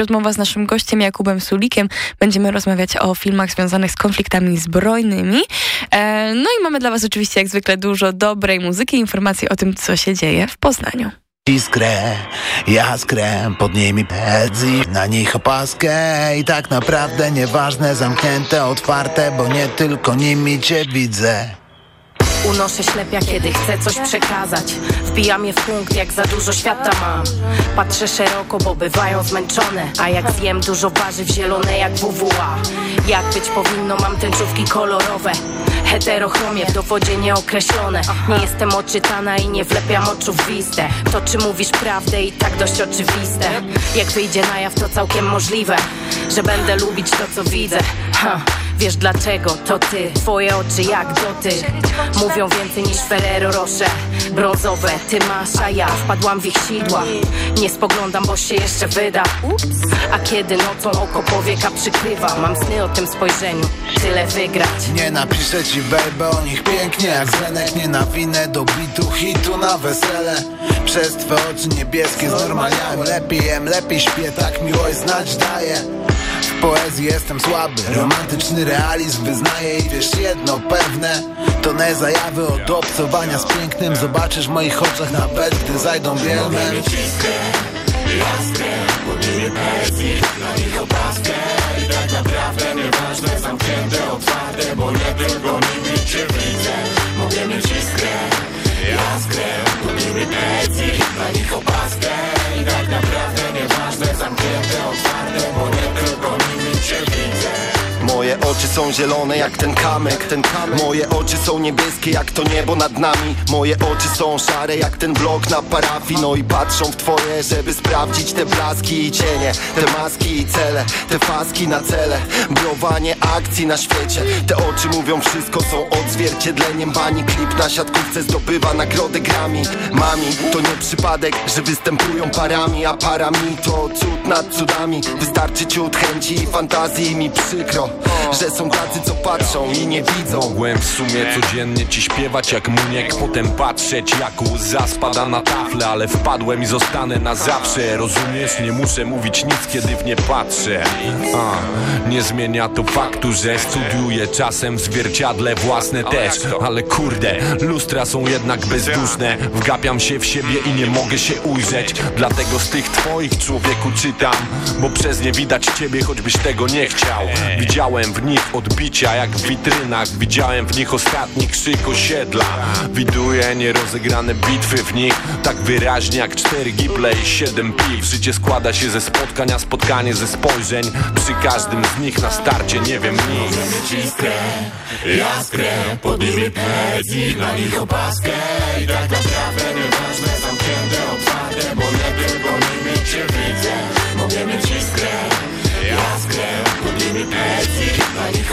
Rozmowa z naszym gościem Jakubem Sulikiem. Będziemy rozmawiać o filmach związanych z konfliktami zbrojnymi. E, no i mamy dla Was oczywiście jak zwykle dużo dobrej muzyki, informacji o tym, co się dzieje w Poznaniu. Iskrę, jaskrę, pod nimi pedzi, na nich opaskę I tak naprawdę nieważne, zamknięte, otwarte, bo nie tylko nimi cię widzę Unoszę ślepia, kiedy chcę coś przekazać. Wbijam je w punkt, jak za dużo świata mam. Patrzę szeroko, bo bywają zmęczone. A jak zjem dużo warzyw zielone jak WWA Jak być powinno, mam tęczówki kolorowe. Heterochromie w dowodzie nieokreślone. Nie jestem oczytana i nie wlepiam oczu w listę. To czy mówisz prawdę i tak dość oczywiste. Jak wyjdzie na jaw to całkiem możliwe Że będę lubić to co widzę. Ha. Wiesz dlaczego? To ty, twoje oczy jak dotyk Mówią więcej niż Ferrero Rocher. Brązowe, ty masz, a ja wpadłam w ich sidła. Nie spoglądam, bo się jeszcze wyda. A kiedy nocą oko powieka przykrywa Mam sny o tym spojrzeniu, tyle wygrać. Nie napiszę ci baby o nich pięknie jak Zenek. Nie nawinę do bitu hitu na wesele. Przez twe oczy niebieskie znormaliałem Lepiej jem, lepiej śpię, tak miłość znać daje poezji jestem słaby. Romantyczny realizm wyznaję i wiesz jedno pewne To nie zajawy od obcowania z pięknym. Zobaczysz w moich oczach nawet gdy zajdą bielmem Jaskrę, podmienię poezji, na nich opaskę I tak naprawdę nieważne, zamknięte, otwarte Bo nie tylko nimi cię widzę Mogę mieć iskrę, jaskrę, podmienię poezji, na nich opaskę I tak naprawdę Moje oczy są zielone jak ten kamyk, ten. Moje oczy są niebieskie jak to niebo nad nami. Moje oczy są szare jak ten blok na parafii. No i patrzą w twoje, żeby sprawdzić te blaski i cienie Te maski i cele, te faski na cele. Browanie akcji na świecie. Te oczy mówią wszystko, są odzwierciedleniem bani. Klip na siatkówce zdobywa nagrody grami Mami, to nie przypadek, że występują parami A parami to cud nad cudami. Wystarczy ciut chęci i fantazji mi przykro że są tacy co patrzą i nie widzą. Mogłem w sumie codziennie ci śpiewać jak muniek Potem patrzeć jak łza spada na tafle Ale wpadłem i zostanę na zawsze. Rozumiesz? Nie muszę mówić nic kiedy w nie patrzę. A, Nie zmienia to faktu, że studiuję czasem w zwierciadle własne też. Ale kurde, lustra są jednak bezduszne. Wgapiam się w siebie i nie mogę się ujrzeć. Dlatego z tych twoich człowieku czytam Bo przez nie widać ciebie choćbyś tego nie chciał. Widziałem w nich odbicia jak w witrynach. Widziałem w nich ostatni krzyk osiedla. Widuję nierozegrane bitwy w nich. Tak wyraźnie jak cztery gible i siedem piw. Życie składa się ze spotkań, a spotkanie ze spojrzeń. Przy każdym z nich na starcie nie wiem nic. Iskrę, jaskrę Pod nimi poezji, na nich opaskę. I tak naprawdę nieważne, zamknięte, otwarte Bo nie tylko nimi cię widzę. Mogę mieć iskrę, Pod nimi poezji, na nich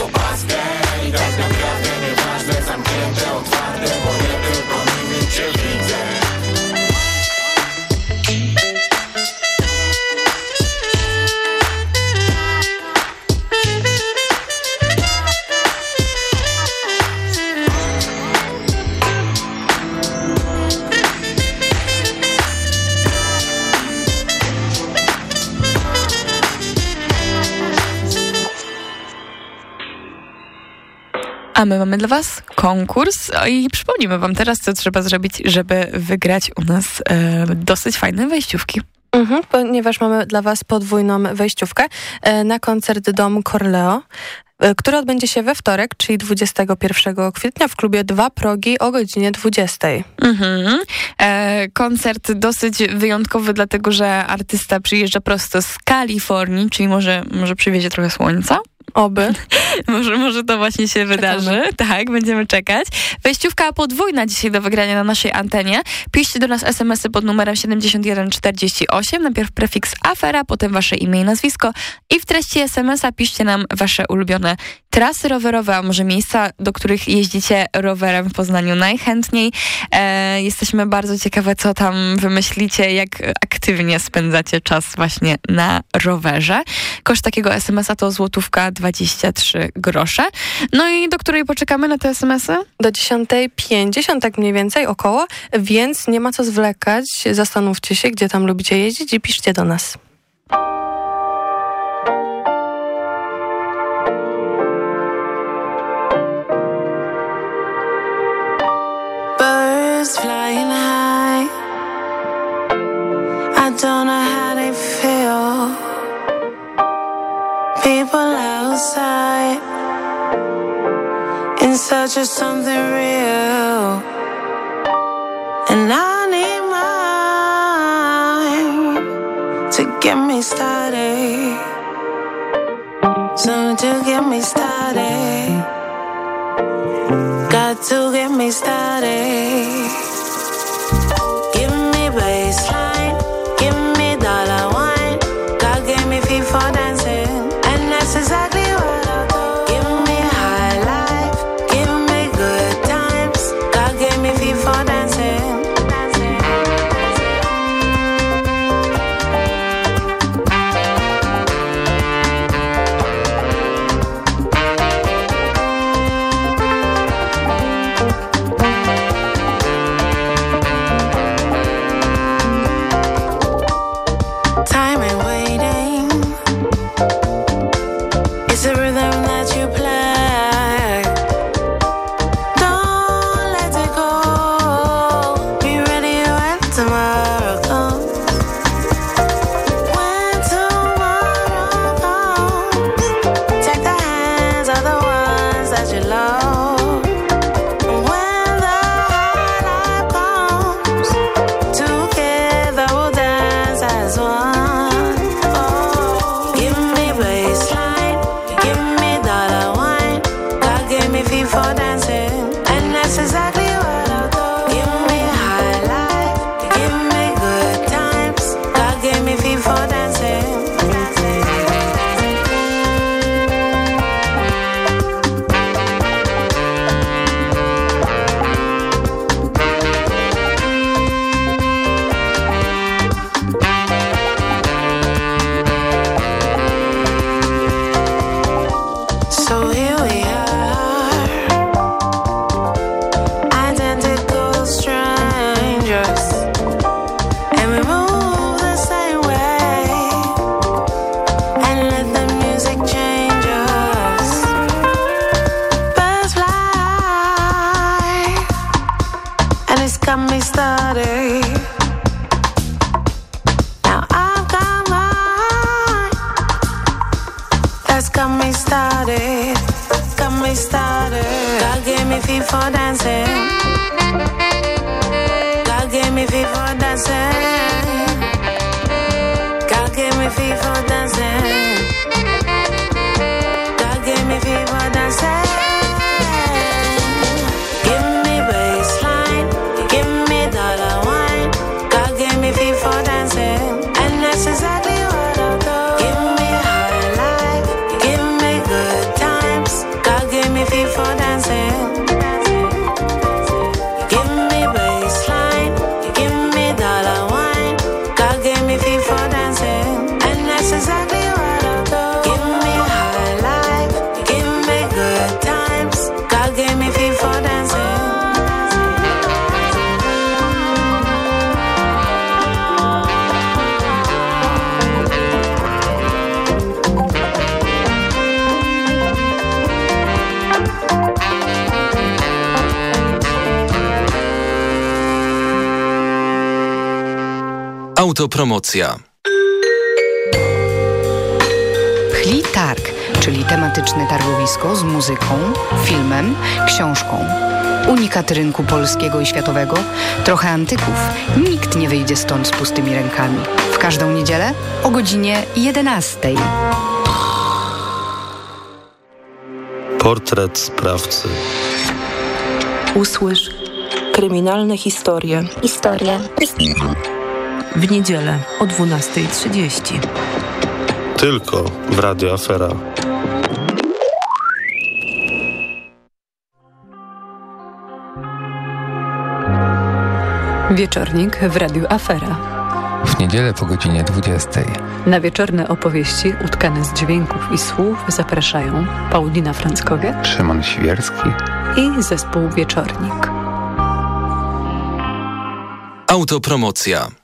A my mamy dla Was konkurs i przypomnimy Wam teraz, co trzeba zrobić, żeby wygrać u nas e, dosyć fajne wejściówki. Mhm, ponieważ mamy dla Was podwójną wejściówkę e, na koncert Dom Corleo, który odbędzie się we wtorek, czyli 21 kwietnia w klubie Dwa Progi o godzinie 20. Mhm. E, koncert dosyć wyjątkowy, dlatego że artysta przyjeżdża prosto z Kalifornii, czyli może, może przywiezie trochę słońca. Oby. może, może to właśnie się wydarzy. Tak, będziemy czekać. Wejściówka podwójna dzisiaj do wygrania na naszej antenie. Piszcie do nas SMS-y pod numerem 7148. Najpierw prefiks afera, potem wasze imię i nazwisko. I w treści SMS-a piszcie nam wasze ulubione trasy rowerowe, a może miejsca, do których jeździcie rowerem w Poznaniu najchętniej. E, jesteśmy bardzo ciekawe, co tam wymyślicie, jak aktywnie spędzacie czas właśnie na rowerze. Koszt takiego SMS-a to złotówka 23 grosze. No i do której poczekamy na te SMS-y? Do 10.50 tak mniej więcej około, więc nie ma co zwlekać. Zastanówcie się, gdzie tam lubicie jeździć i piszcie do nas. flying high. I don't know how they feel. People outside in search of something real, and I need mine to get me started. So to get me started. Got to get me started. Autopromocja. Pchli Targ, czyli tematyczne targowisko z muzyką, filmem, książką. Unikat rynku polskiego i światowego, trochę antyków. Nikt nie wyjdzie stąd z pustymi rękami. W każdą niedzielę o godzinie 11. Portret sprawcy. Usłysz kryminalne historie. Historie w niedzielę o 12.30. Tylko w Radio Afera. Wieczornik w Radio Afera. W niedzielę po godzinie 20. Na wieczorne opowieści utkane z dźwięków i słów zapraszają Paulina Franckowiak, Szymon Świerski i zespół Wieczornik. Autopromocja.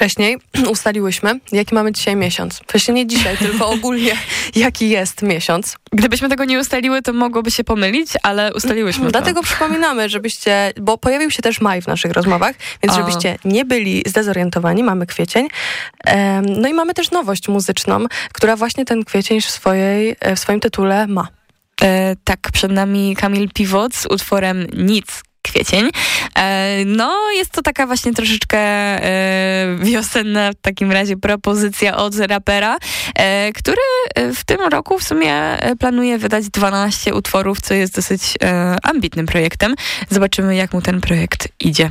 Wcześniej ustaliłyśmy, jaki mamy dzisiaj miesiąc. Właśnie nie dzisiaj, tylko ogólnie jaki jest miesiąc. Gdybyśmy tego nie ustaliły, to mogłoby się pomylić, ale ustaliłyśmy to. Dlatego przypominamy, żebyście, bo pojawił się też maj w naszych rozmowach, więc żebyście nie byli zdezorientowani, mamy kwiecień. No i mamy też nowość muzyczną, która właśnie ten kwiecień w, swojej, e, w swoim tytule ma. E, tak, przed nami Kamil Piwot z utworem Nic. Kwiecień. E, no, jest to taka właśnie troszeczkę e, wiosenna w takim razie propozycja od rapera, e, który w tym roku w sumie planuje wydać 12 utworów, co jest dosyć ambitnym projektem. Zobaczymy, jak mu ten projekt idzie.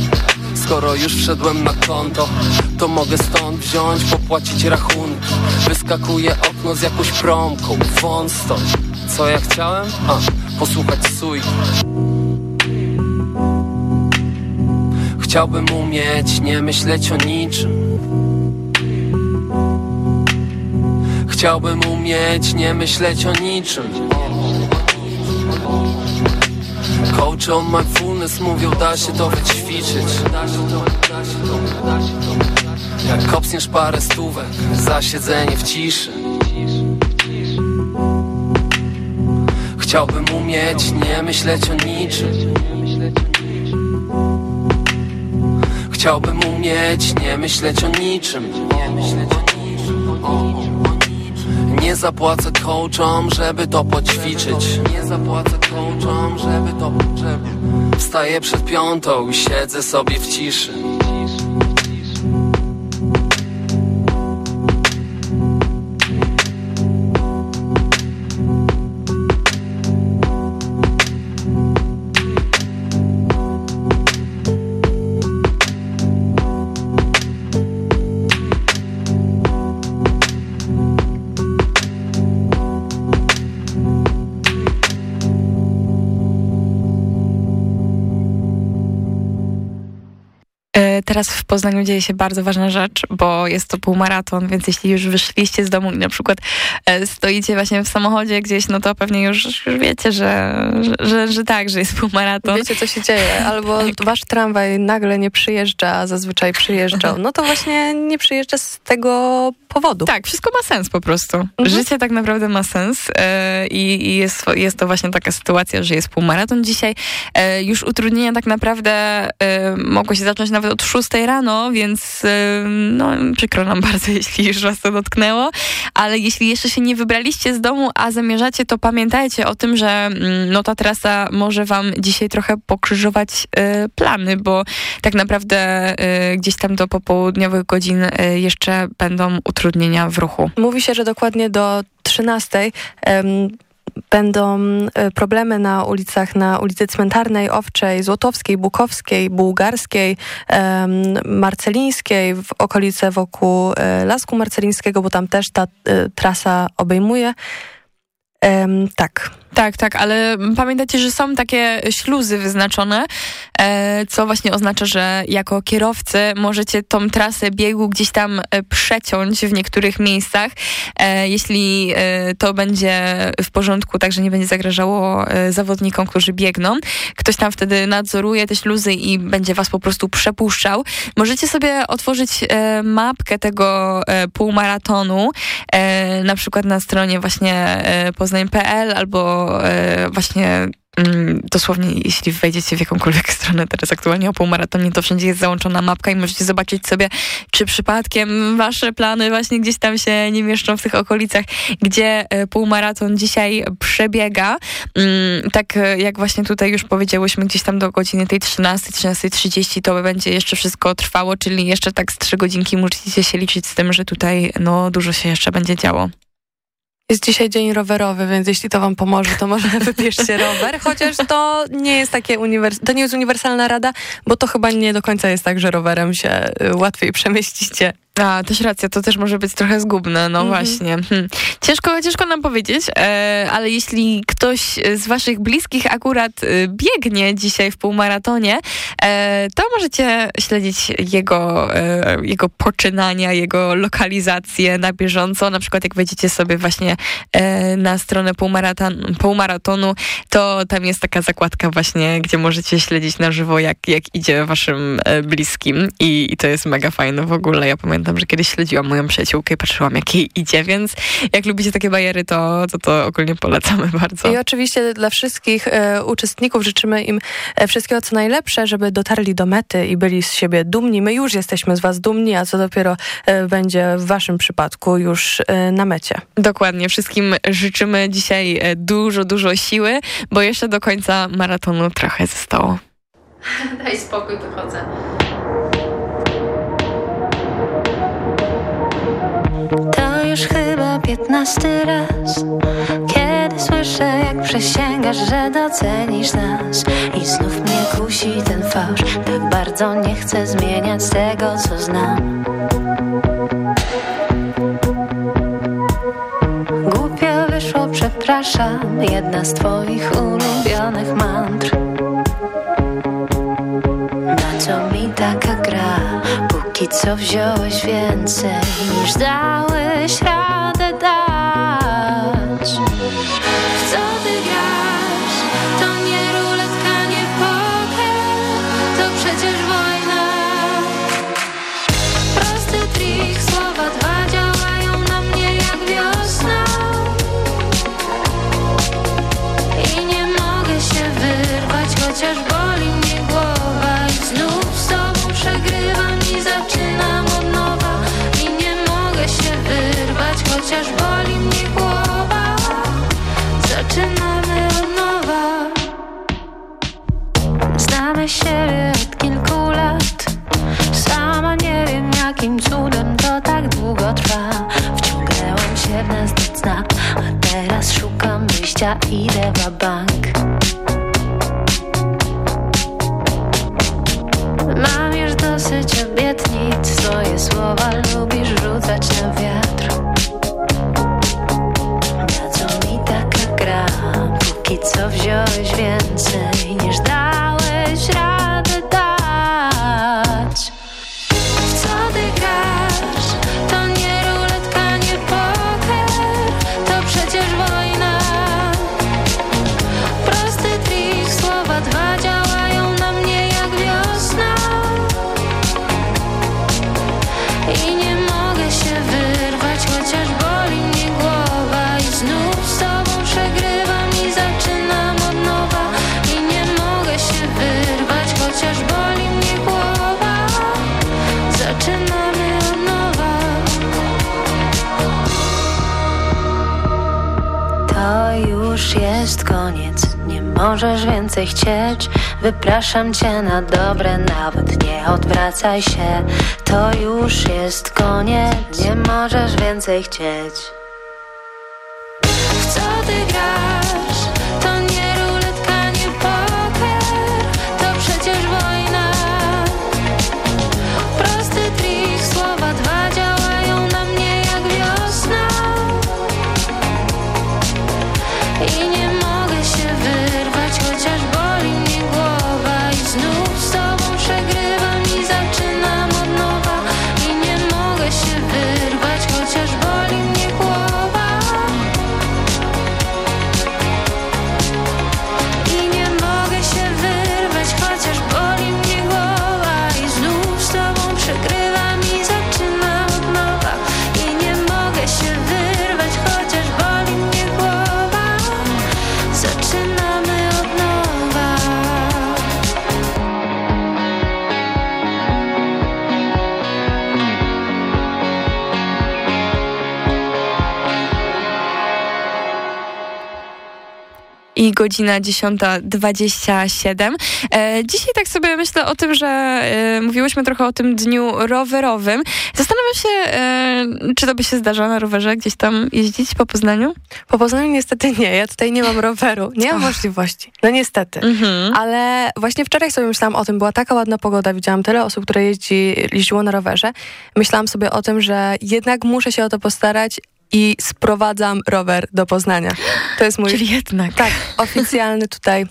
Skoro już wszedłem na konto To mogę stąd wziąć, popłacić rachunki. Wyskakuje okno z jakąś promką. Wąt stąd Co ja chciałem? A, posłuchać sójki Chciałbym umieć nie myśleć o niczym. Chciałbym umieć nie myśleć o niczym. Coach on mindfulness mówią da się to wyćwiczyć. Jak kopsniesz parę stówek za siedzenie w ciszy. Chciałbym umieć nie myśleć o niczym. Chciałbym umieć nie myśleć o niczym. Nie zapłacę coachom, żeby to poćwiczyć. Nie zapłacę coachom, żeby to... Żeby... Wstaję przed piątą i siedzę sobie w ciszy teraz w Poznaniu dzieje się bardzo ważna rzecz, bo jest to półmaraton, więc jeśli już wyszliście z domu i na przykład e, stoicie właśnie w samochodzie gdzieś, no to pewnie już, już wiecie, że, że, że, że tak, że jest półmaraton. Wiecie, co się dzieje. Albo wasz tramwaj nagle nie przyjeżdża, a zazwyczaj przyjeżdżał. No to właśnie nie przyjeżdża z tego Tak, wszystko ma sens po prostu. Życie tak naprawdę ma sens e, i, jest, jest to właśnie taka sytuacja, że jest półmaraton dzisiaj. E, już utrudnienia tak naprawdę e, mogło się zacząć nawet od 6 rano, więc e, no przykro nam bardzo, jeśli już was to dotknęło, ale jeśli jeszcze się nie wybraliście z domu, a zamierzacie, to pamiętajcie o tym, że mm, no ta trasa może wam dzisiaj trochę pokrzyżować e, plany, bo tak naprawdę e, gdzieś tam do popołudniowych godzin jeszcze będą utrudnienia w ruchu. Mówi się, że dokładnie do 13 em, będą e, problemy na ulicach, na ulicy Cmentarnej, Owczej, Złotowskiej, Bukowskiej, Bułgarskiej, Marcelińskiej, w okolice wokół e, Lasku Marcelińskiego, bo tam też ta e, trasa obejmuje. Tak. Tak, tak, ale pamiętajcie, że są takie śluzy wyznaczone, e, co właśnie oznacza, że jako kierowcy możecie tą trasę biegu gdzieś tam e, przeciąć w niektórych miejscach, e, jeśli to będzie w porządku, tak, że nie będzie zagrażało zawodnikom, którzy biegną. Ktoś tam wtedy nadzoruje te śluzy i będzie was po prostu przepuszczał. Możecie sobie otworzyć mapkę tego półmaratonu, na przykład na stronie właśnie poznań.pl albo e, właśnie mm, dosłownie, jeśli wejdziecie w jakąkolwiek stronę teraz aktualnie o półmaratonie, to wszędzie jest załączona mapka i możecie zobaczyć sobie, czy przypadkiem wasze plany właśnie gdzieś tam się nie mieszczą w tych okolicach, gdzie e, półmaraton dzisiaj przebiega. Mm, Tak e, jak właśnie tutaj już powiedziałyśmy, gdzieś tam do godziny tej 13, 13.30 to będzie jeszcze wszystko trwało, czyli jeszcze tak z trzy godzinki musicie się liczyć z tym, że tutaj no dużo się jeszcze będzie działo. Jest dzisiaj dzień rowerowy, więc jeśli to wam pomoże, to może wybierzcie rower, chociaż to nie jest takie uniwers- to nie jest uniwersalna rada, bo to chyba nie do końca jest tak, że rowerem się y, łatwiej przemieścicie. A, też racja, to też może być trochę zgubne, no właśnie. Hm. Ciężko, ciężko nam powiedzieć, e, ale jeśli ktoś z waszych bliskich akurat e, biegnie dzisiaj w półmaratonie, e, to możecie śledzić jego, e, jego poczynania, jego lokalizację na bieżąco. Na przykład jak wejdziecie sobie właśnie e, na stronę półmaraton, półmaratonu, to tam jest taka zakładka właśnie, gdzie możecie śledzić na żywo, jak, jak idzie waszym e, bliskim i, i to jest mega fajne w ogóle. Ja pamiętam, że kiedyś śledziłam moją przyjaciółkę i patrzyłam, jak jej idzie, więc jak lubicie takie bajery, to to, to ogólnie polecamy bardzo. I oczywiście dla wszystkich e, uczestników życzymy im e, wszystkiego co najlepsze, żeby dotarli do mety i byli z siebie dumni. My już jesteśmy z was dumni, a co dopiero e, będzie w waszym przypadku już e, na mecie. Dokładnie. Wszystkim życzymy dzisiaj e, dużo, dużo siły, bo jeszcze do końca maratonu trochę zostało. Daj spokój, wychodzę. Już chyba piętnasty raz. Kiedy słyszę jak przysięgasz, że docenisz nas I znów mnie kusi ten fałsz Tak bardzo nie chcę zmieniać tego co znam. Głupio wyszło, przepraszam Jedna z twoich ulubionych mantr. Na co mi taka gra Póki co wziąłeś więcej niż dałeś radę Wypraszam cię na dobre Nawet nie odwracaj się. To już jest koniec. Nie możesz więcej chcieć godzina 10.27. E, dzisiaj tak sobie myślę o tym, że e, mówiłyśmy trochę o tym dniu rowerowym. Zastanawiam się, e, czy to by się zdarzało na rowerze gdzieś tam jeździć po Poznaniu? Po Poznaniu niestety nie, ja tutaj nie mam roweru, nie mam możliwości. No niestety. Mhm. Ale właśnie wczoraj sobie myślałam o tym, była taka ładna pogoda, widziałam tyle osób, które jeździ, jeździło na rowerze. Myślałam sobie o tym, że jednak muszę się o to postarać i sprowadzam rower do Poznania. To jest mój... Czyli jednak. Tak, oficjalny tutaj,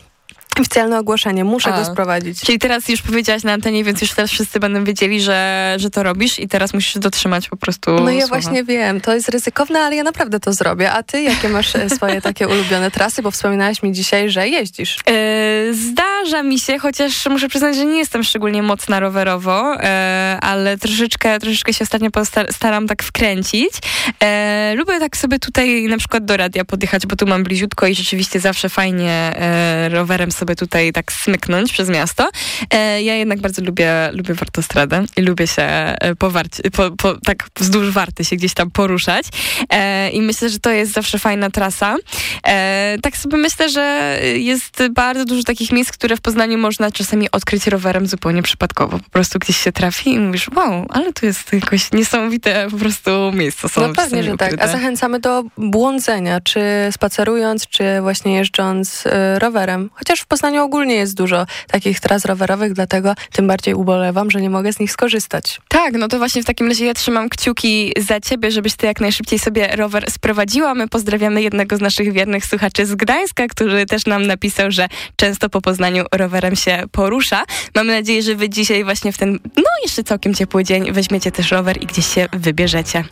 oficjalne ogłoszenie. Muszę A. go sprowadzić. Czyli teraz już powiedziałaś na antenie, więc już teraz wszyscy będą wiedzieli, że, że to robisz i teraz musisz dotrzymać po prostu No ja słowa. właśnie wiem, to jest ryzykowne, ale ja naprawdę to zrobię. A ty, jakie masz e, swoje takie ulubione trasy? Bo wspominałaś mi dzisiaj, że jeździsz. E, Zdarza mi się, chociaż muszę przyznać, że nie jestem szczególnie mocna rowerowo, e, ale troszeczkę, troszeczkę się ostatnio staram tak wkręcić. E, lubię tak sobie tutaj na przykład do radia podjechać, bo tu mam bliziutko i rzeczywiście zawsze fajnie rowerem sobie tutaj tak smyknąć przez miasto. E, ja jednak bardzo lubię, lubię wartostradę i lubię się e, po, warci- po, po, tak wzdłuż warty się gdzieś tam poruszać. E, I myślę, że to jest zawsze fajna trasa. Tak sobie myślę, że jest bardzo dużo takich miejsc, które w Poznaniu można czasami odkryć rowerem zupełnie przypadkowo. Po prostu gdzieś się trafi i mówisz, wow, ale tu jest jakoś niesamowite po prostu miejsce. Są No pewnie, że tak. A zachęcamy do błądzenia, czy spacerując, czy właśnie jeżdżąc rowerem. Chociaż w Poznaniu ogólnie jest dużo takich tras rowerowych, dlatego tym bardziej ubolewam, że nie mogę z nich skorzystać. Tak, no to właśnie w takim razie ja trzymam kciuki za ciebie, żebyś ty jak najszybciej sobie rower sprowadziła. My pozdrawiamy jednego z naszych wiernych słuchaczy z Gdańska, który też nam napisał, że często po Poznaniu rowerem się porusza. Mamy nadzieję, że wy dzisiaj właśnie w ten, no jeszcze całkiem ciepły dzień weźmiecie też rower i gdzieś się wybierzecie.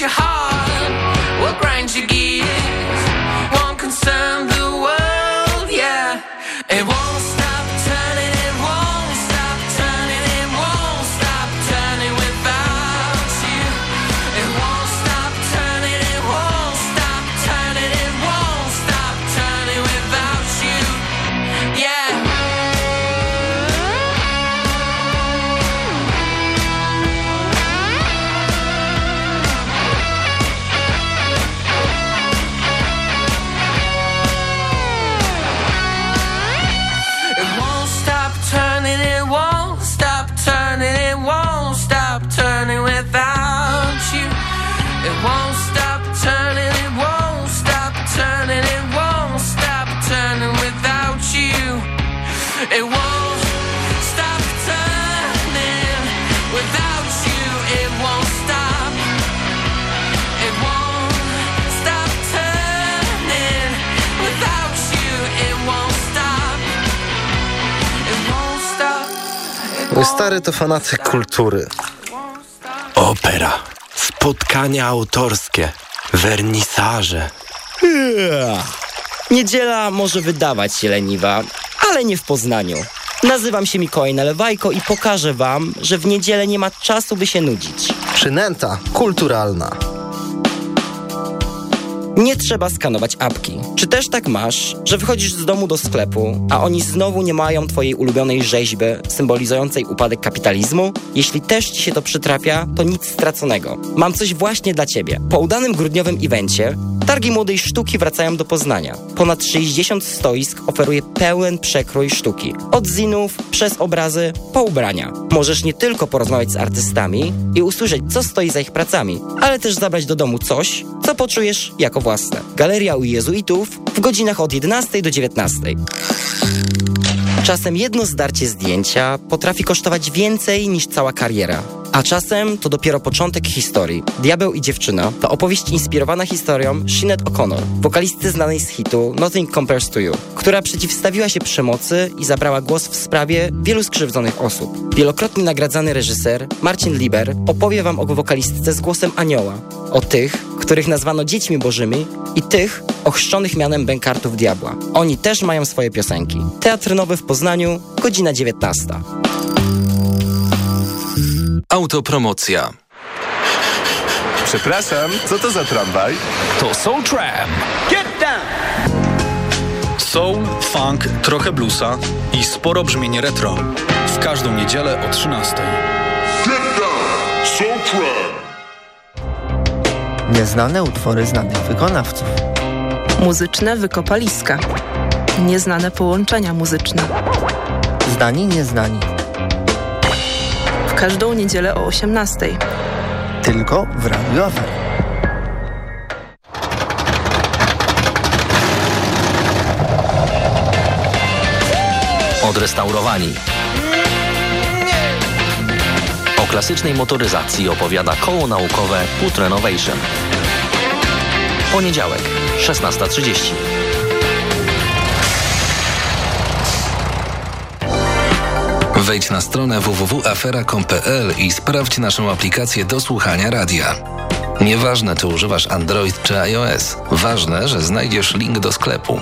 Your heart? Stary to fanatyk kultury. Opera, spotkania autorskie, wernisaże. Niedziela może wydawać się leniwa, ale nie w Poznaniu. Nazywam się Mikołaj Nalewajko i pokażę wam, że w niedzielę nie ma czasu, by się nudzić. Przynęta kulturalna. Nie trzeba skanować apki. Czy też tak masz, że wychodzisz z domu do sklepu, a oni znowu nie mają twojej ulubionej rzeźby symbolizującej upadek kapitalizmu? Jeśli też ci się to przytrafia, to nic straconego. Mam coś właśnie dla ciebie. Po udanym grudniowym evencie Targi Młodej Sztuki wracają do Poznania. Ponad 60 stoisk oferuje pełen przekrój sztuki. Od zinów, przez obrazy, po ubrania. Możesz nie tylko porozmawiać z artystami i usłyszeć, co stoi za ich pracami, ale też zabrać do domu coś, co poczujesz jako własne. Galeria u jezuitów w godzinach od 11 do 19. Czasem jedno zdarcie zdjęcia potrafi kosztować więcej niż cała kariera. A czasem to dopiero początek historii. Diabeł i dziewczyna to opowieść inspirowana historią Sinead O'Connor, wokalisty znanej z hitu Nothing Compares to You, która przeciwstawiła się przemocy i zabrała głos w sprawie wielu skrzywdzonych osób. Wielokrotnie nagradzany reżyser Marcin Liber opowie wam o wokalistce z głosem anioła, o tych, których nazwano dziećmi bożymi i tych ochrzczonych mianem bękartów diabła. Oni też mają swoje piosenki. Teatr Nowy w Poznaniu, godzina 19. Autopromocja. Przepraszam, co to za tramwaj? To Soul Tram. Get down! Soul, funk, trochę bluesa i sporo brzmienie retro. W każdą niedzielę o 13. Soul Tram. Nieznane utwory znanych wykonawców. Muzyczne wykopaliska. Nieznane połączenia muzyczne. Znani, nieznani. W każdą niedzielę o 18. Tylko w Radio Afera. Odrestaurowani. O klasycznej motoryzacji opowiada koło naukowe Put Renovation. Poniedziałek, 16.30. Wejdź na stronę www.afera.com.pl i sprawdź naszą aplikację do słuchania radia. Nieważne, czy używasz Android czy iOS, ważne, że znajdziesz link do sklepu.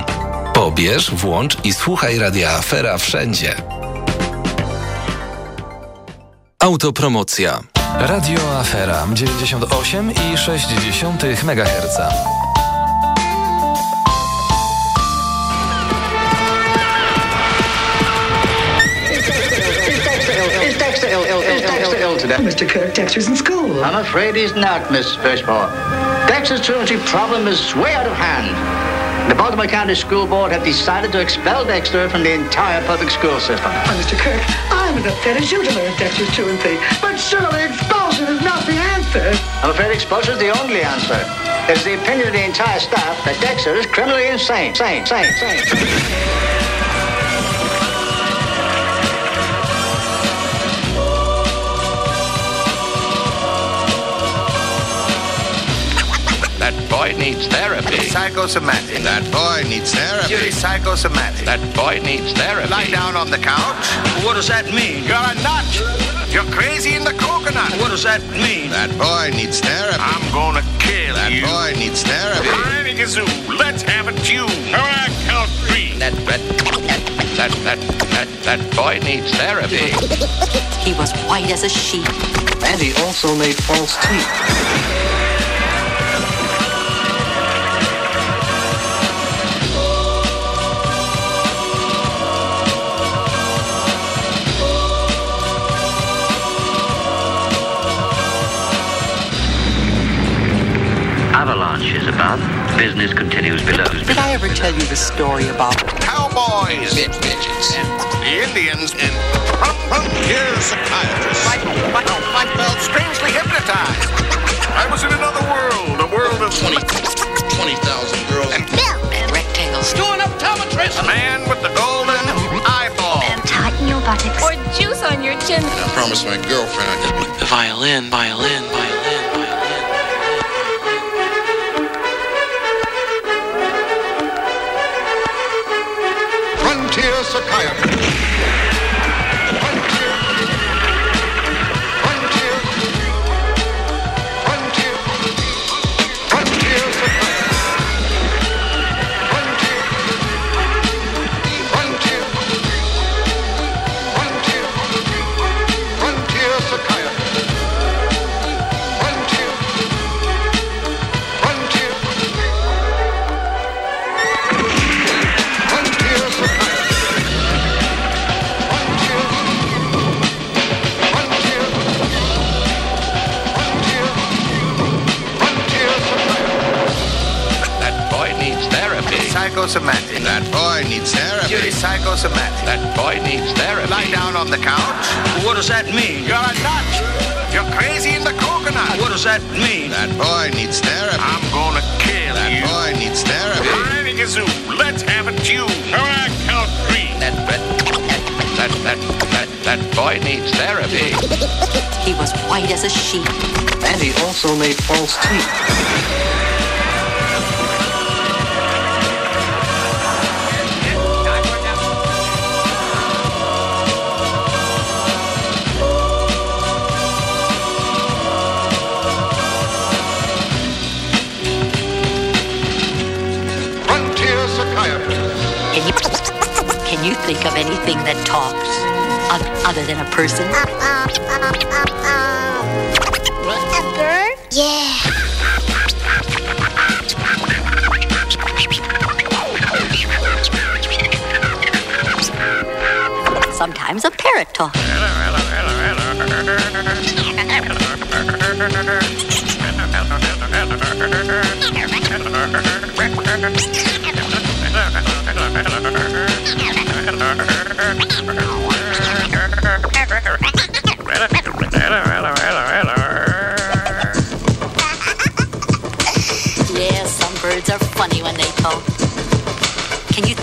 Pobierz, włącz i słuchaj radia Afera wszędzie. Autopromocja. Radio Afera 98,6 MHz. Mr. Kirk, Dexter's in school. I'm afraid he's not, Miss Fishmore. Dexter's truancy problem is way out of hand. The Baltimore County School Board have decided to expel Dexter from the entire public school system. Mr. Kirk, I'm as upset as you to learn Dexter's two and three, But surely expulsion is not the answer. I'm afraid expulsion is the only answer. It's the opinion of the entire staff that Dexter is criminally insane. Sane, sane, sane. Boy needs therapy. Psychosomatic. That boy needs therapy. You're psychosomatic. That boy needs therapy. Lie down on the couch. What does that mean? You're a nut. You're crazy in the coconut. What does that mean? That boy needs therapy. I'm gonna kill that you. boy needs therapy. Tiny Gazoo, let's have a tune. How I count three. That that that that that that boy needs therapy. He was white as a sheet. And he also made false teeth. Business continues below. Did I ever tell you the story about Cowboys. Bitch, bitches. The Indians and here's psychiatrists. I, I, I oh, felt strangely hypnotized. I was in another world. 20 20,000 girls. And and rectangles. Doing optometrist. The man with the golden eyeball. And tighten your buttocks. Or juice on your chin. I promised my girlfriend I'd get The violin, violin, violin, Psychosomatic. That boy needs therapy. You're psychosomatic. That boy needs therapy. Lie down on the couch. What does that mean? You're a nut. You're crazy in the coconut. What does that mean? That boy needs therapy. I'm gonna kill That you. boy needs therapy. Hiding a zoo. Let's have a tune. Come on, count three. That that that that that, that boy needs therapy. He was white as a sheet. And he also made false teeth. Think of anything that talks other than a person? A bird? Yeah. Sometimes a parrot talks.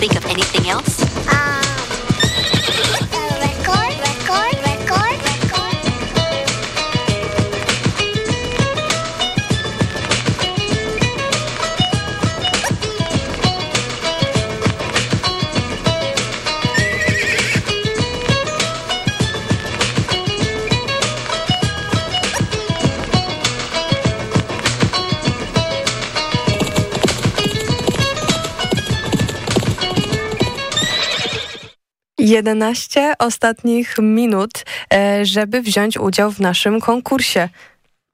Think of anything else? Record, 11 ostatnich minut, e, żeby wziąć udział w naszym konkursie.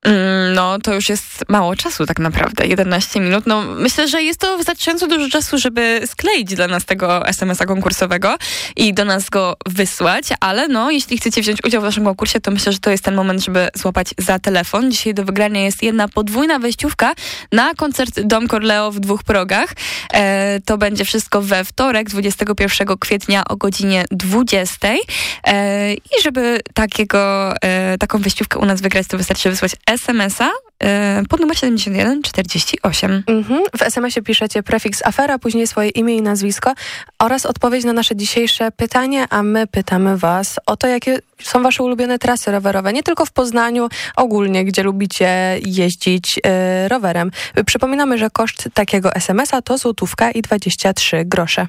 Mm, No, to już jest mało czasu tak naprawdę, 11 minut. No, myślę, że jest to wystarczająco dużo czasu, żeby skleić dla nas tego SMS-a konkursowego i do nas go wysłać, ale no, jeśli chcecie wziąć udział w naszym konkursie, to myślę, że to jest ten moment, żeby złapać za telefon. Dzisiaj do wygrania jest jedna podwójna wejściówka na koncert Dom Corleo w dwóch progach. E, to będzie wszystko we wtorek, 21 kwietnia o godzinie 20. E, I żeby takiego, e, taką wejściówkę u nas wygrać, to wystarczy wysłać SMS-a e, pod numer 7148. Mhm. W SMS-ie piszecie prefiks afera, później swoje imię i nazwisko oraz odpowiedź na nasze dzisiejsze pytanie, a my pytamy was o to, jakie są wasze ulubione trasy rowerowe. Nie tylko w Poznaniu, ogólnie, gdzie lubicie jeździć e, rowerem. Przypominamy, że koszt takiego SMS-a to złotówka i 23 grosze.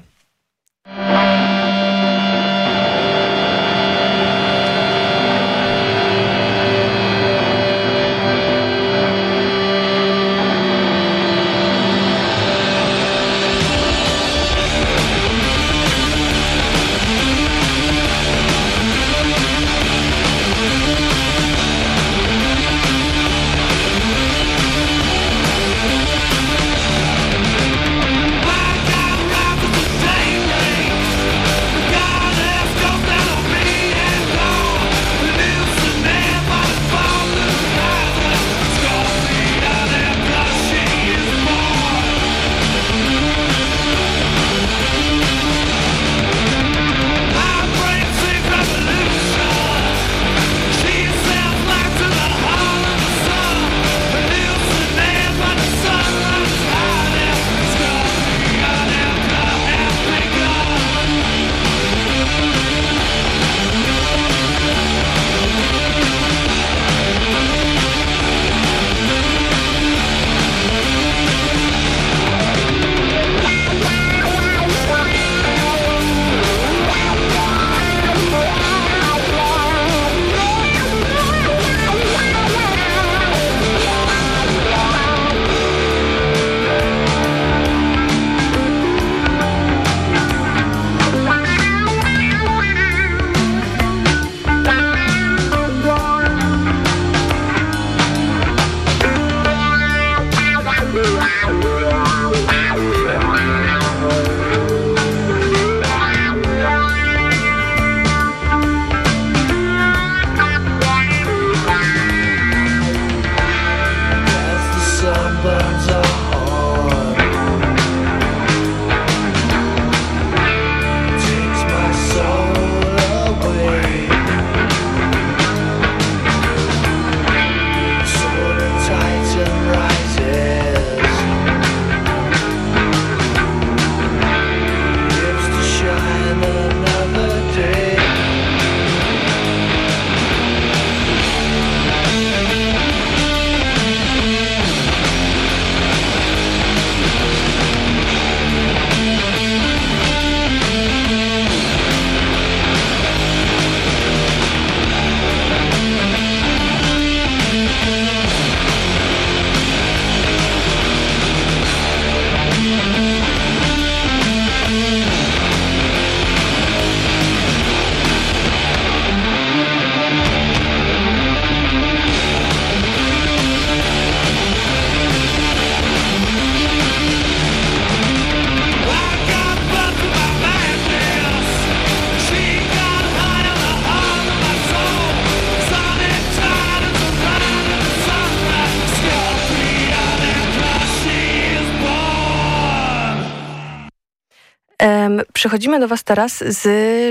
Em, przychodzimy do Was teraz z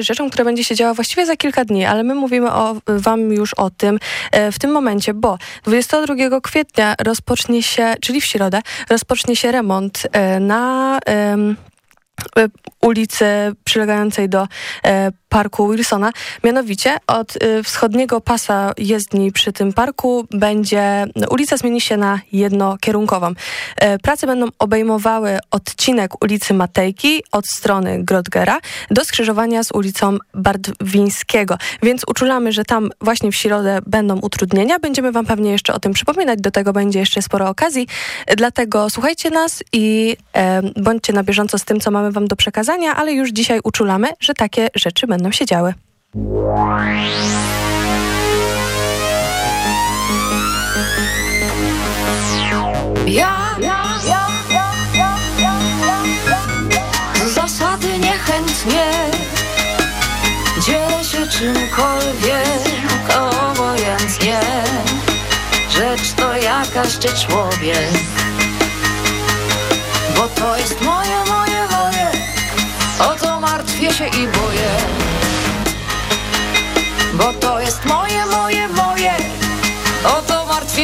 rzeczą, która będzie się działa właściwie za kilka dni, ale my mówimy o, Wam już o tym e, w tym momencie, bo 22 kwietnia rozpocznie się, czyli w środę, rozpocznie się remont e, na e, ulicy przylegającej do e, parku Wilsona. Mianowicie od e, wschodniego pasa jezdni przy tym parku będzie, ulica zmieni się na jednokierunkową. E, prace będą obejmowały odcinek ulicy Matejki od strony Grodgera do skrzyżowania z ulicą Bardwińskiego. Więc uczulamy, że tam właśnie w środę będą utrudnienia. Będziemy wam pewnie jeszcze o tym przypominać. Do tego będzie jeszcze sporo okazji. E, Dlatego słuchajcie nas i e, bądźcie na bieżąco z tym, co mamy wam do przekazania, ale już dzisiaj uczulamy, że takie rzeczy będą się działy. Ja, z zasady niechętnie dzielę się czymkolwiek, obojętnie. Rzecz to jakaś czy człowiek, bo to jest moje, moje, moje. O to martwię się i boję,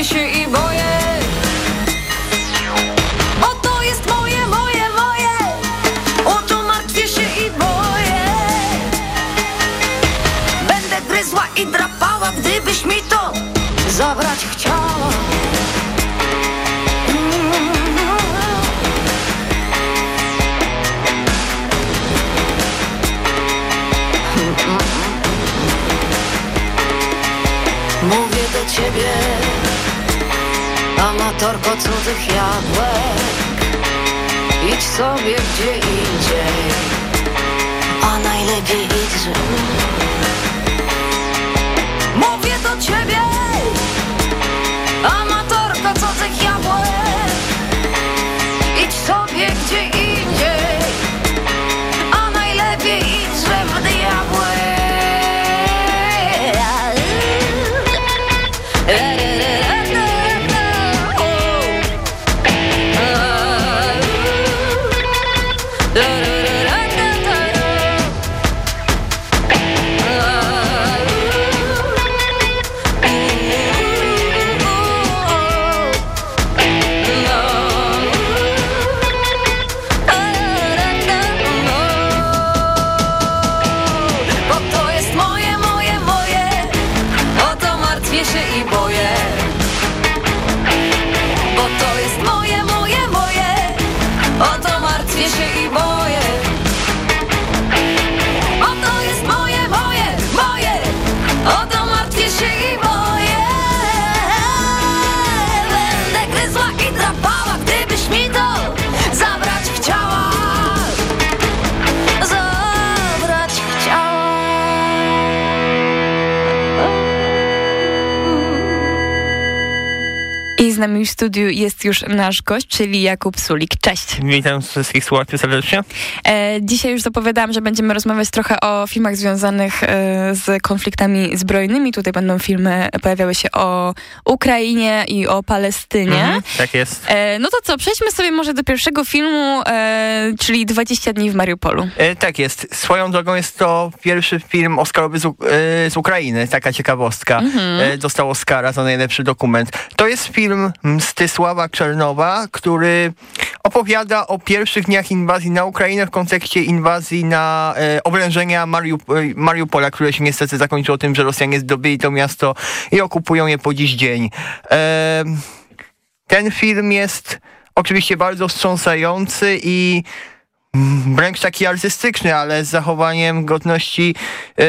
się i boję. Bo to jest moje, moje, moje. O to martwię się i boję. Będę gryzła i drapała Gdybyś mi to zabrać chciała. Mówię do ciebie Amatorko cudzych jabłek. Idź sobie gdzie indziej A najlepiej idź Mówię do ciebie Amatorko cudzych jabłek. Idź sobie gdzie indziej Studiu jest już nasz gość, czyli Jakub Sulik. Cześć. Witam wszystkich słuchaczy serdecznie. E, dzisiaj już zapowiadałam, że będziemy rozmawiać trochę o filmach związanych e, z konfliktami zbrojnymi. Tutaj będą filmy pojawiały się o Ukrainie i o Palestynie. Mhm, tak jest. E, no to co, przejdźmy sobie może do pierwszego filmu, e, czyli 20 dni w Mariupolu. E, tak jest. Swoją drogą jest to pierwszy film Oscarowy z, e, z Ukrainy. Taka ciekawostka. Mhm. Dostał Oscara za najlepszy dokument. To jest film Mstysława Czernowa, który opowiada o pierwszych dniach inwazji na Ukrainę w kontekście inwazji na e, Mariup- e, Mariupola, które się niestety zakończyło tym, że Rosjanie zdobyli to miasto i okupują je po dziś dzień. E, ten film jest oczywiście bardzo wstrząsający i wręcz taki artystyczny, ale z zachowaniem godności yy,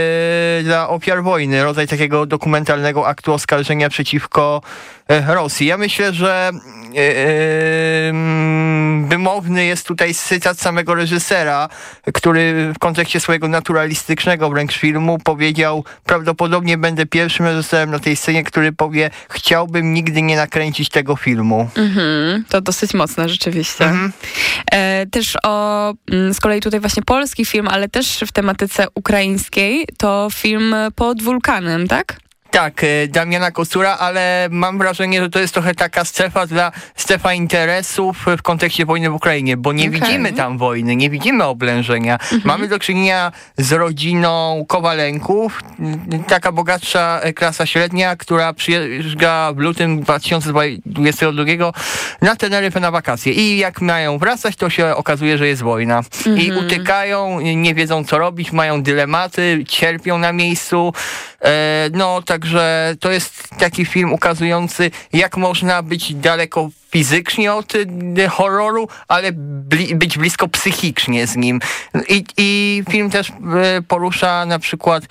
dla ofiar wojny. Rodzaj takiego dokumentalnego aktu oskarżenia przeciwko e, Rosji. Ja myślę, że yy, yy, wymowny jest tutaj cytat samego reżysera, który w kontekście swojego naturalistycznego wręcz filmu powiedział prawdopodobnie będę pierwszym reżyserem na tej scenie, który powie chciałbym nigdy nie nakręcić tego filmu. Mhm, to dosyć mocne rzeczywiście. Mhm. E, też o, mm, z kolei tutaj właśnie polski film, ale też w tematyce ukraińskiej, to film Pod wulkanem, tak? Tak, e, Damiana Kostura, ale mam wrażenie, że to jest trochę taka strefa dla strefa interesów w kontekście wojny w Ukrainie, bo nie Okej. widzimy tam wojny, nie widzimy oblężenia. Mhm. Mamy do czynienia z rodziną Kowalenków, taka bogatsza e, klasa średnia, która przyjeżdża w lutym 2022 na Teneryfę na wakacje. I jak mają wracać, to się okazuje, że jest wojna. I Mhm. utykają, nie wiedzą co robić, mają dylematy, cierpią na miejscu. E, no, także to jest taki film ukazujący, jak można być daleko fizycznie od y, horroru, ale bli, być blisko psychicznie z nim. I, i film też e, porusza na przykład e,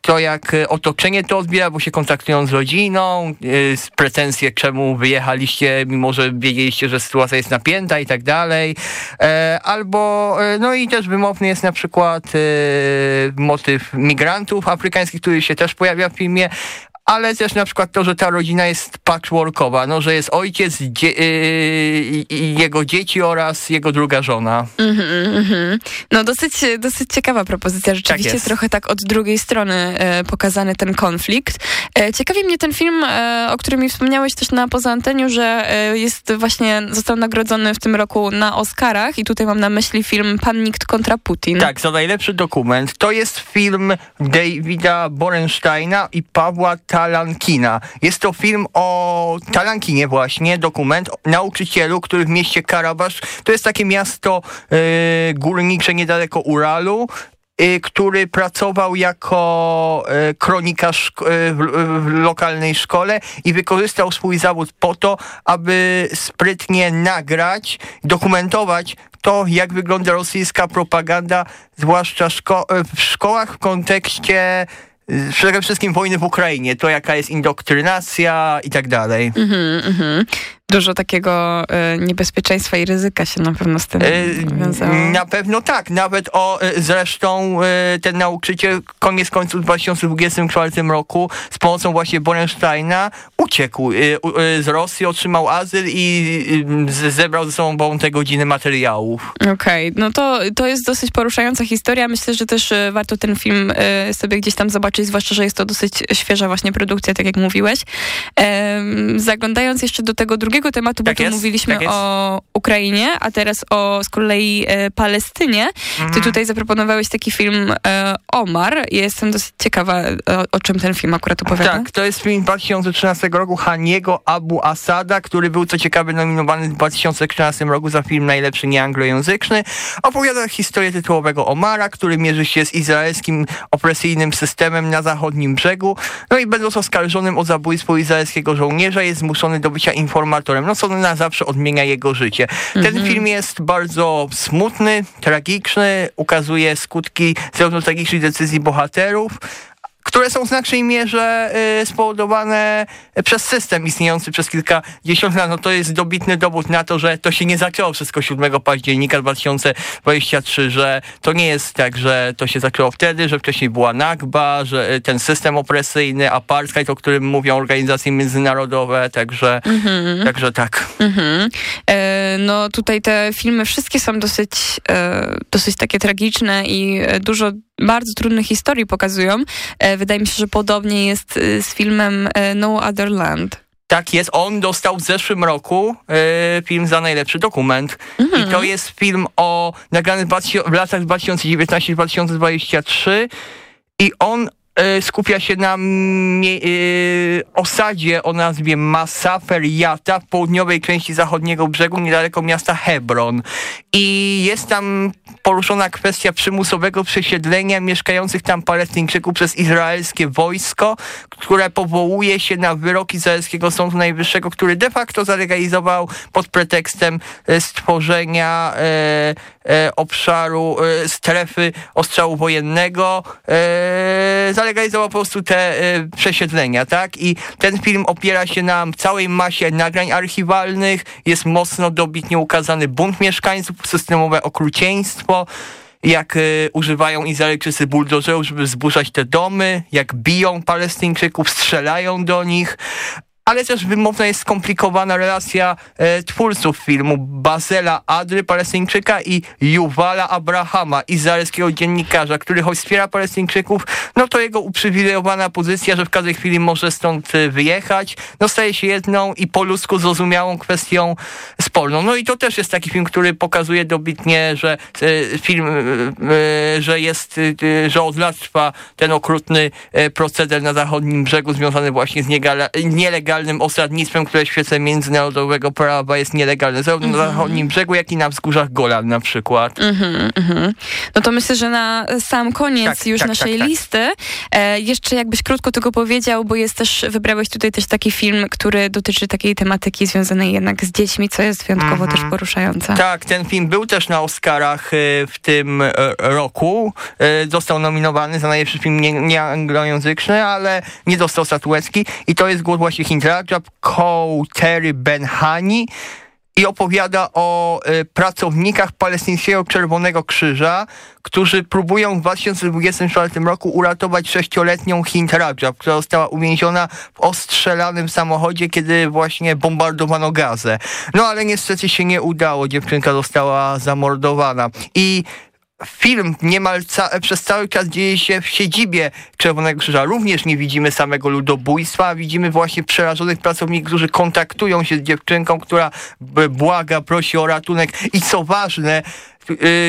to, jak e, otoczenie to odbiera, bo się kontaktują z rodziną, e, z pretensje, czemu wyjechaliście, mimo że wiedzieliście, że sytuacja jest napięta i tak dalej. E, Albo, e, no i też wymowny jest na przykład motyw migrantów afrykańskich, który się też pojawia w filmie, ale też na przykład to, że ta rodzina jest patchworkowa, no, że jest ojciec, dzie- yy, jego dzieci oraz jego druga żona. Mhm, mhm. No dosyć, dosyć ciekawa propozycja. Rzeczywiście jest. trochę tak od drugiej strony e, pokazany ten konflikt. E, ciekawi mnie ten film, e, o którym mi wspomniałeś też na poza anteniu, że e, jest właśnie, został nagrodzony w tym roku na Oscarach i tutaj mam na myśli film Pan Nikt kontra Putin. Tak, za najlepszy dokument. To jest film Davida Borensteina i Pawła Talankina. Jest to film o Talankinie właśnie, dokument o nauczycielu, który w mieście Karabasz, to jest takie miasto e, górnicze niedaleko Uralu, y, który pracował jako e, kronikarz e, w, lokalnej szkole i wykorzystał swój zawód po to, aby sprytnie nagrać, dokumentować to, jak wygląda rosyjska propaganda, zwłaszcza szko- e, w szkołach w kontekście przede wszystkim wojny w Ukrainie, to jaka jest indoktrynacja i tak dalej. Mhm, mhm. Dużo takiego e, niebezpieczeństwa i ryzyka się na pewno z tym E, wiązało. Na pewno tak, nawet o e, zresztą ten nauczyciel koniec końców w 2024 roku z pomocą właśnie Borensteina uciekł z Rosji, otrzymał azyl i zebrał ze sobą te godziny materiałów. Okej, no to, to jest dosyć poruszająca historia. Myślę, że też warto ten film sobie gdzieś tam zobaczyć, zwłaszcza, że jest to dosyć świeża właśnie produkcja, tak jak mówiłeś. Zaglądając jeszcze do tego drugiego tematu, bo Tak tu jest, mówiliśmy tak o Ukrainie, a teraz o z kolei e, Palestynie. Ty Mhm. tutaj zaproponowałeś taki film e, Omar. Jestem dosyć ciekawa, o, o czym ten film akurat opowiada. Tak, to jest film 2013 roku Haniego Abu Asada, który był co ciekawe nominowany w 2014 roku za film najlepszy nieanglojęzyczny. Opowiada historię tytułowego Omara, który mierzy się z izraelskim opresyjnym systemem na zachodnim brzegu. No i będąc oskarżonym o zabójstwo izraelskiego żołnierza jest zmuszony do bycia informatorem, no co na zawsze odmienia jego życie. Ten Mhm. film jest bardzo smutny, tragiczny, ukazuje skutki zarówno tragicznych decyzji bohaterów, które są w znacznej mierze y, spowodowane przez system istniejący przez kilkadziesiąt lat. No to jest dobitny dowód na to, że to się nie zaczęło wszystko 7 października 2023, że to nie jest tak, że to się zaczęło wtedy, że wcześniej była Nakba, że y, ten system opresyjny, apartheid, o którym mówią organizacje międzynarodowe, także, Mhm. także tak. Mhm. E, no tutaj te filmy wszystkie są dosyć, e, dosyć takie tragiczne i e, dużo bardzo trudnych historii pokazują. E, wydaje mi się, że podobnie jest e, z filmem e, No Other Land. Tak jest, on dostał w zeszłym roku film za najlepszy dokument. I to jest film o nagrany w, 2000 w latach 2019-2023 i on skupia się na e, osadzie o nazwie Masafer Yata w południowej części zachodniego brzegu, niedaleko miasta Hebron. I jest tam poruszona kwestia przymusowego przesiedlenia mieszkających tam Palestyńczyków przez izraelskie wojsko, które powołuje się na wyrok izraelskiego Sądu Najwyższego, który de facto zalegalizował pod pretekstem e, stworzenia e, e, obszaru e, strefy ostrzału wojennego, e, zalegalizował po prostu te e, przesiedlenia, tak? I ten film opiera się na całej masie nagrań archiwalnych, jest mocno dobitnie ukazany bunt mieszkańców, systemowe okrucieństwo, jak e, używają Izraelczycy buldożerów, żeby zburzać te domy, jak biją Palestyńczyków, strzelają do nich. Ale też wymowna jest skomplikowana relacja e, twórców filmu Bazela Adry, Palestyńczyka i Juwala Abrahama, izraelskiego dziennikarza, który choć wspiera Palestyńczyków, no to jego uprzywilejowana pozycja, że w każdej chwili może stąd e, wyjechać, no staje się jedną i po ludzku zrozumiałą kwestią sporną. No i to też jest taki film, który pokazuje dobitnie, że e, film, e, e, że jest, e, że od lat trwa ten okrutny proceder na zachodnim brzegu związany właśnie z niegala, nielegalnym osadnictwem, które w świetle międzynarodowego prawa jest nielegalne zarówno na zachodnim brzegu, jak i na wzgórzach Golan na przykład. Mhm, mhm. No to myślę, że na sam koniec Tak, już tak, naszej tak, tak. listy e, jeszcze jakbyś krótko tego powiedział, bo jest też, wybrałeś tutaj też taki film, który dotyczy takiej tematyki związanej jednak z dziećmi, co jest wyjątkowo Mhm. też poruszające. Tak, ten film był też na Oscarach e, w tym e, roku. E, Został nominowany za najlepszy film nie- nieanglojęzyczny, ale nie dostał statuetki. I to jest głos właśnie Hindrajab, Terry Benhani i opowiada o e, pracownikach palestyńskiego Czerwonego Krzyża, którzy próbują w 2024 roku uratować sześcioletnią Hind Rajab, która została uwięziona w ostrzelanym samochodzie, kiedy właśnie bombardowano Gazę. No ale niestety się nie udało, dziewczynka została zamordowana. I Film niemal ca- przez cały czas dzieje się w siedzibie Czerwonego Krzyża. Również nie widzimy samego ludobójstwa, widzimy właśnie przerażonych pracowników, którzy kontaktują się z dziewczynką, która błaga, prosi o ratunek i co ważne,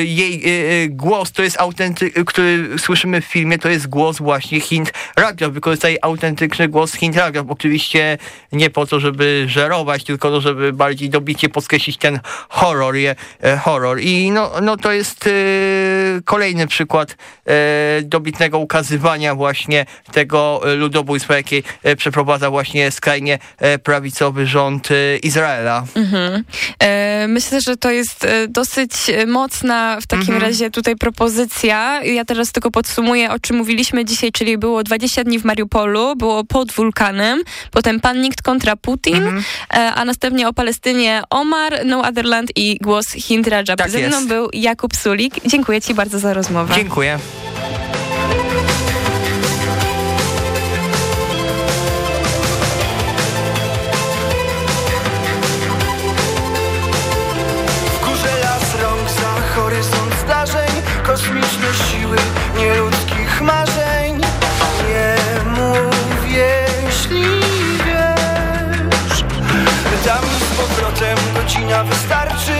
jej y, y, głos to jest autenty, y, który słyszymy w filmie, to jest głos właśnie Hind Rajab. Wykorzystaje autentyczny głos Hind Rajab. Oczywiście nie po to, żeby żerować, tylko to, żeby bardziej dobicie podkreślić ten horror. Je, e, horror. I no, no to jest y, kolejny przykład e, dobitnego ukazywania właśnie tego ludobójstwa, jakie e, przeprowadza właśnie skrajnie prawicowy rząd Izraela. Mhm. Myślę, że to jest dosyć e, mocna w takim Mhm. razie tutaj propozycja. Ja teraz tylko podsumuję, o czym mówiliśmy dzisiaj, czyli było 20 dni w Mariupolu, było pod wulkanem, potem Pan Nikt kontra Putin, Mhm. e, a następnie o Palestynie Omar, No Other Land i głos Hind Rajab. Tak Ze mną jest. był Jakub Sulik. Dziękuję Ci bardzo za rozmowę. Dziękuję. Godzina wystarczy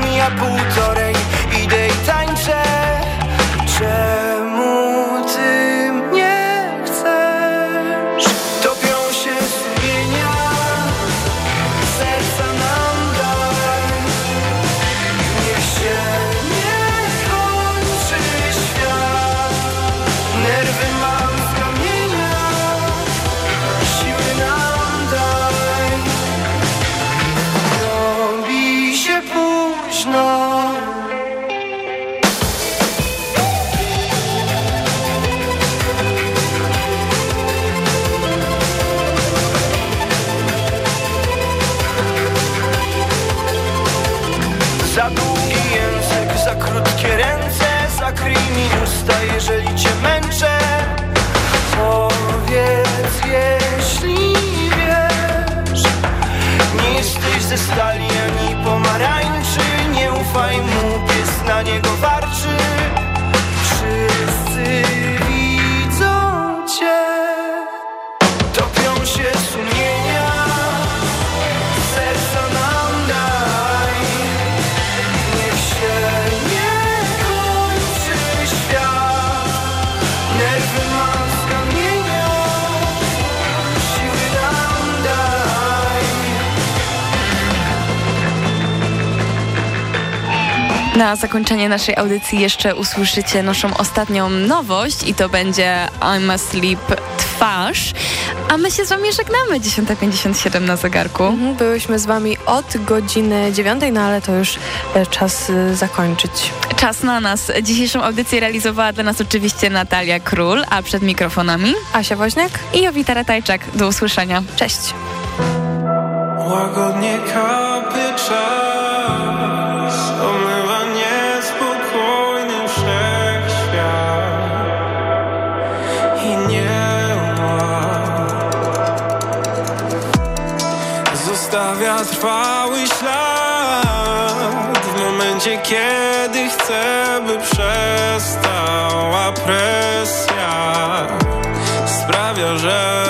Mija półtorej, ze stali ani pomarańczy Nie ufaj mu, pies na niego Na zakończenie naszej audycji jeszcze usłyszycie naszą ostatnią nowość i to będzie I'm Asleep Twarz. A my się z wami żegnamy 10.57 na zegarku. Mhm, Byłyśmy z wami od godziny dziewiątej, no ale to już e, czas e, zakończyć. Czas na nas. Dzisiejszą audycję realizowała dla nas oczywiście Natalia Król, a przed mikrofonami Asia Woźniak i Jowita Ratajczak. Do usłyszenia. Cześć. Łagodnie kapie zatrwały ślad. W momencie, kiedy chcę, by przestała presja. Sprawia, że